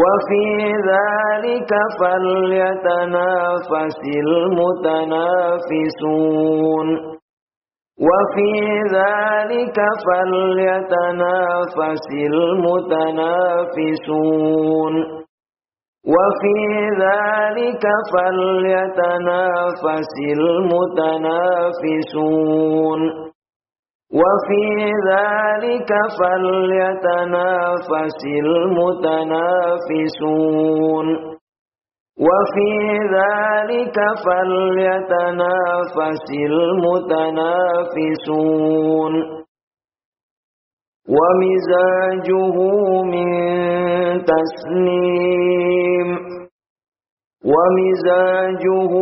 وفي ذلك فليتنافس المتنافسون. وفي ذلك فليتنافس المتنافسون. وفي ذلك فليتنافس المتنافسون. وفي ذلك فليتنافس المتنافسون. وفي ذلك فليتنافس المتنافسون. ومزاجه من تسنيم ومزاجه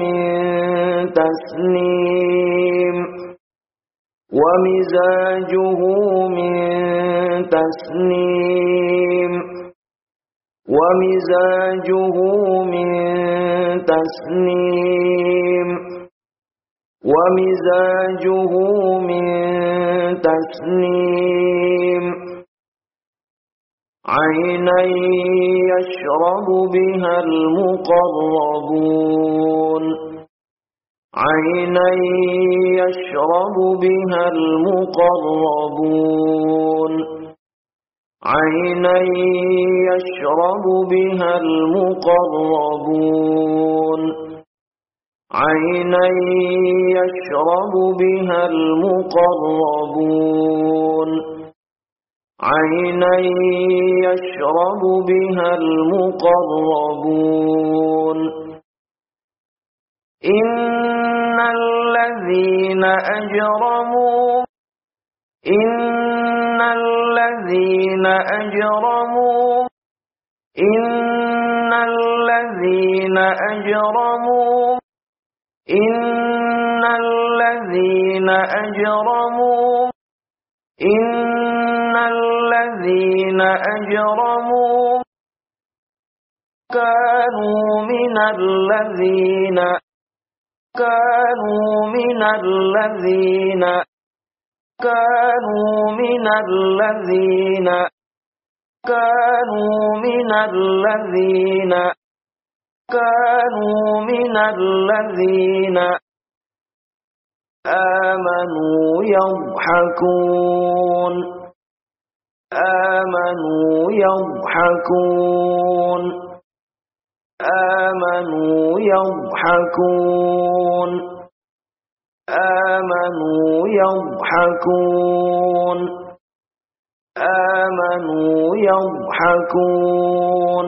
من تسنيم ومزاجه من تسنيم. ومزاجه من تسنيم. ومزاجه من تسنيم. عينا يشرب بها المقربون. عينا يشرب بها المقربون. عينا يشرب بها المقربون. عينا يشرب بها المقربون. عينا يشرب بها المقربون. إن الذين أجرموا إن الذين أجرموا إن الذين أجرموا إن الذين أجرموا إن الذين أجرموا كانوا من الذين كانوا من الذين كانوا من الذين كانوا من الذين كانوا من الذين آمنوا يضحكون آمنوا يضحكون آمنوا يضحكون. آمنوا يضحكون. آمنوا يضحكون.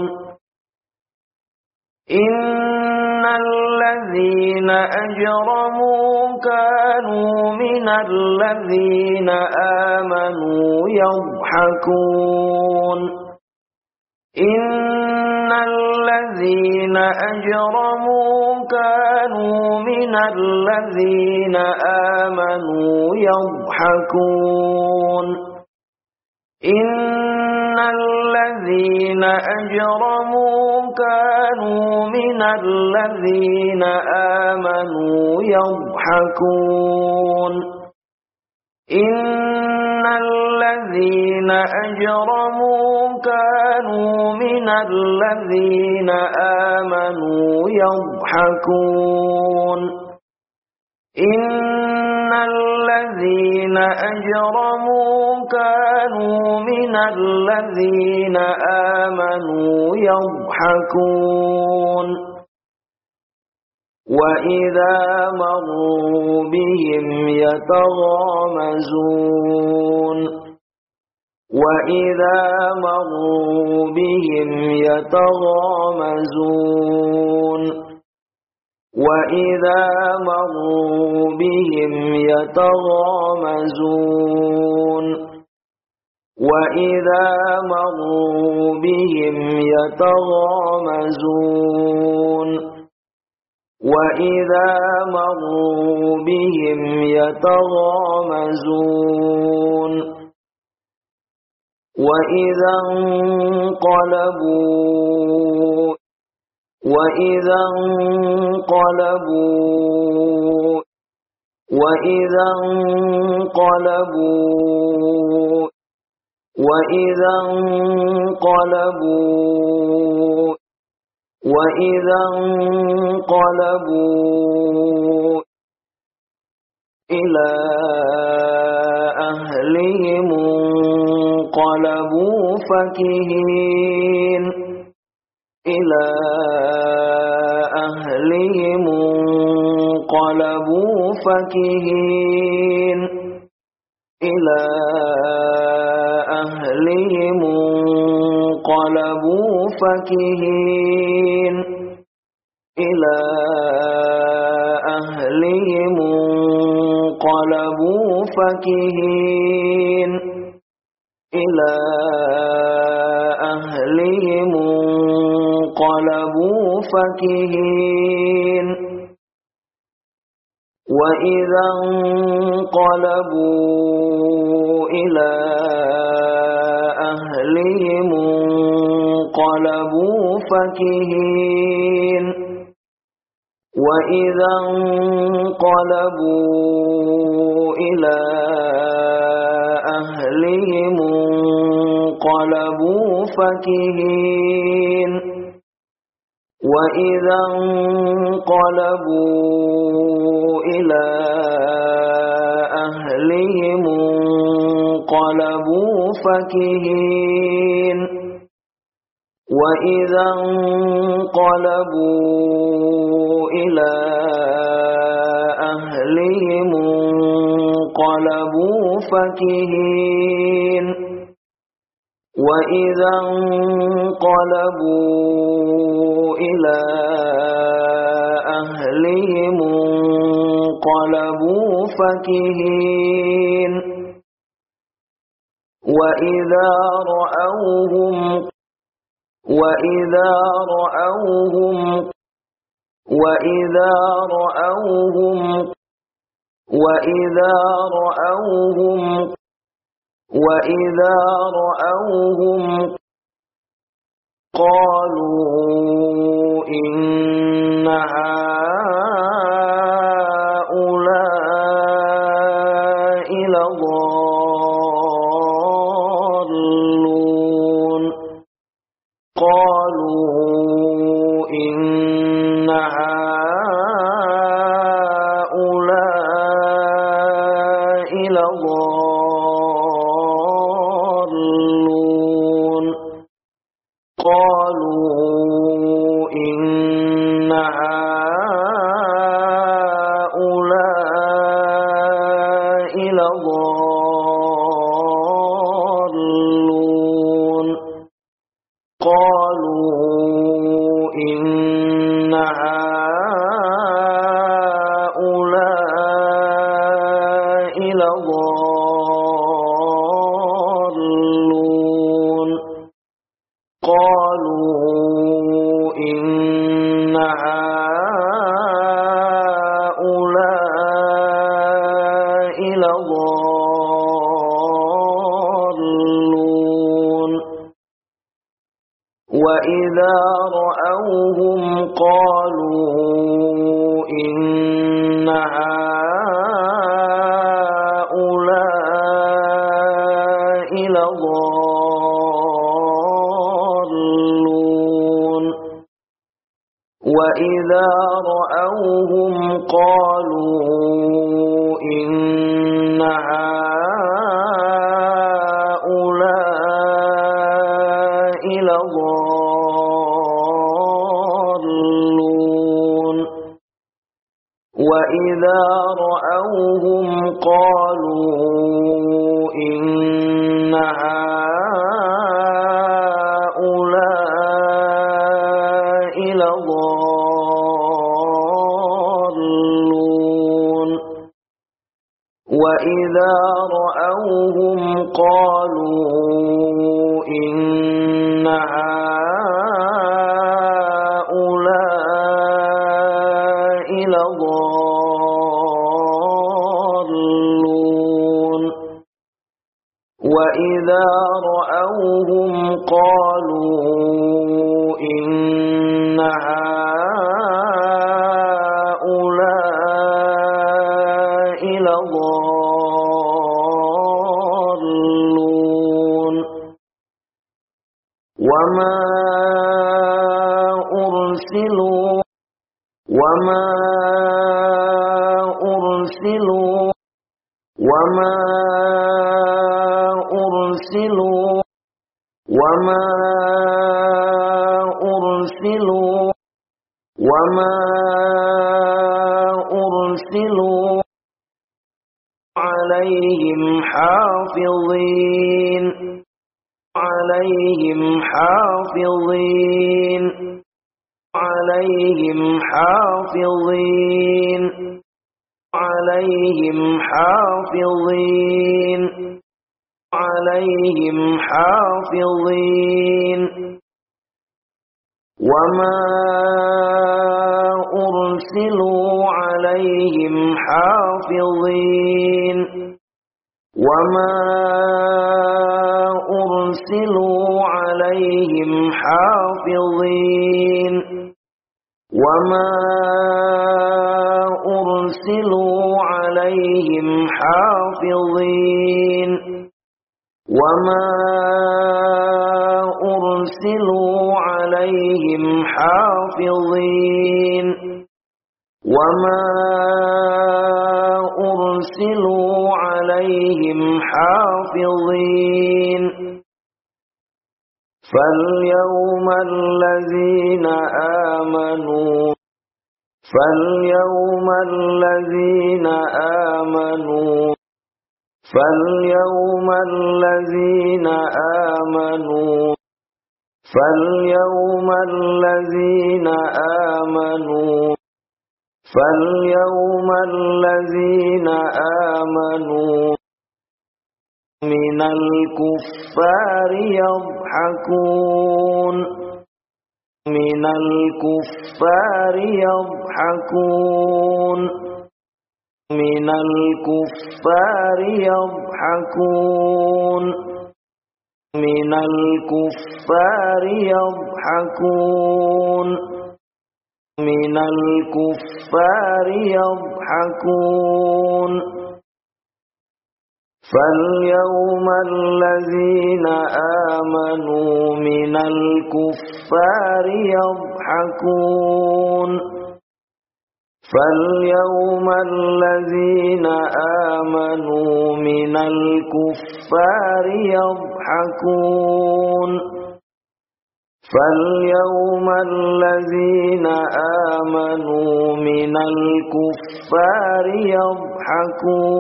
إن الذين أجرموا كانوا من الذين آمنوا يضحكون. إن الذين أجرموا كانوا من الذين آمنوا يضحكون إن الذين أجرموا كانوا من الذين آمنوا يضحكون إن الذين أجرموا كانوا من الذين آمنوا يضحكون إن الذين أجرموا كانوا من الذين آمنوا يضحكون وإذا مروا بهم يتغامزون وإذا مروا بهم يتغامزون وإذا مروا بهم يتغامزون وإذا مروا بهم يتغامزون وإذا مروا بهم يتغامزون وإذا انقلبوا وإذا انقلبوا وإذا انقلبوا وإذا انقلبوا وإذا انقلبوا إلى أهلهم انقلبوا فكهين إلى أهلهم انقلبوا فكهين إلى أهلهم انقلبوا فكهين إلى أهلهم انقلبوا فكهين إلى أهلهم انقلبوا فكهين وإذا انقلبوا إلى أهلهم انقلبوا فكهين وإذا انقلبوا إلى أهلهم انقلبوا فكهين وإذا انقلبوا إلى أهلهم انقلبوا فكهين وإذا انقلبوا إلى أهلهم انقلبوا فكهين. وإذا انقلبوا إلى أهلهم انقلبوا فكهين. وإذا رأوهم وإذا رأوهم وإذا رأوهم وإذا رأوهم وإذا رأوهم قالوا إن قالوا إن هؤلاء لضالون. وإذا رأوهم قالوا وإذا رأوهم قالوا إن هؤلاء لضالون وإذا رأوهم قالوا وإذا رأوهم قالوا إن هؤلاء لضالون وإذا رأوهم قالوا لضالون وما أرسلوا وما أرسلوا وما أرسلوا وما أرسلوا وما أرسلوا. عليهم حافظين. عليهم حافظين. عليهم حافظين. عليهم حافظين. عليهم حافظين. وما أرسلوا عليهم حافظين. وما أرسلوا عليهم حافظين وما أرسلوا عليهم حافظين وما أرسلوا عليهم حافظين وما أرسلوا عليهم حافظين. فاليوم الذين آمنوا فاليوم الذين آمنوا فاليوم الذين آمنوا فاليوم الذين آمنوا. فاليوم الذين آمنوا من الكفار يضحكون من الكفار يضحكون من الكفار يضحكون من الكفار يضحكون من الكفار يضحكون فاليوم الذين آمنوا من الكفار يضحكون. فاليوم الذين آمنوا من الكفار يضحكون. فاليوم الذين آمنوا من الكفار يضحكون.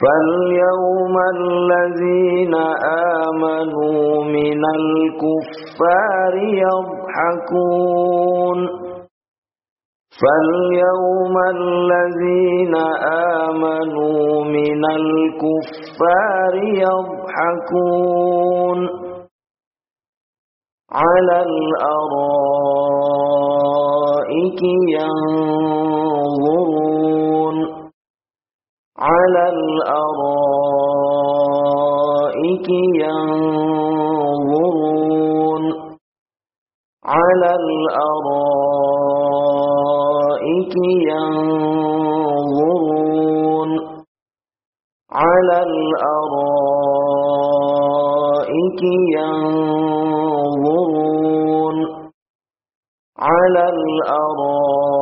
فاليوم الذين آمنوا من الكفار يضحكون. فاليوم الذين آمنوا من الكفار يضحكون. على الأرائك ينظرون. على الأرائك ينظرون. على الأرائك ينظرون. على الأرائك ينظرون على الأرائك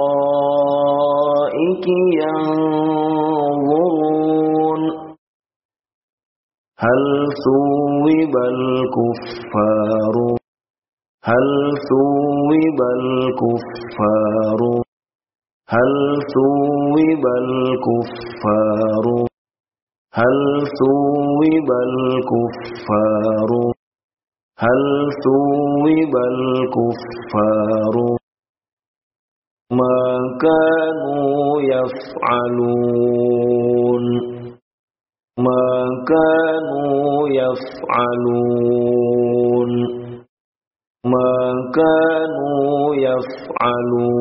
ينظرون هل ثوب الكفار هل ثوب الكفار هل ثوب الكفار هل ثوب الكفار هل ثوب الكفار ما كانوا يفعلون؟ ما كانوا يفعلون. ما كانوا يفعلون.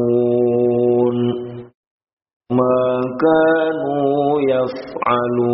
ما كانوا يفعلون.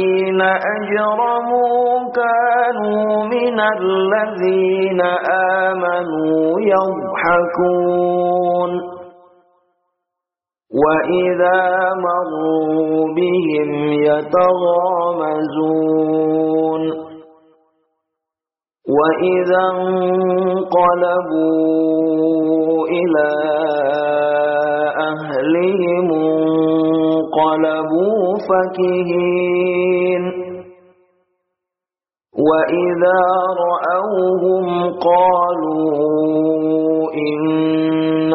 الذين أجرموا كانوا من الذين آمنوا يضحكون. وإذا مروا بهم يتغامزون. وإذا انقلبوا إلى أهلهم انقلبوا فكهين. وإذا رأوهم قالوا إن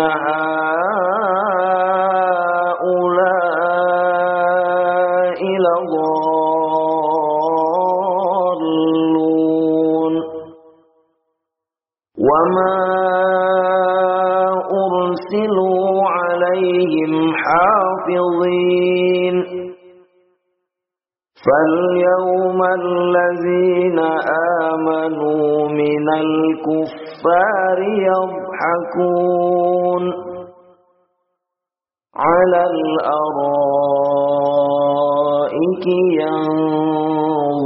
حافظين فاليوم الذين آمنوا من الكفار يضحكون على الأرائك ينظرون.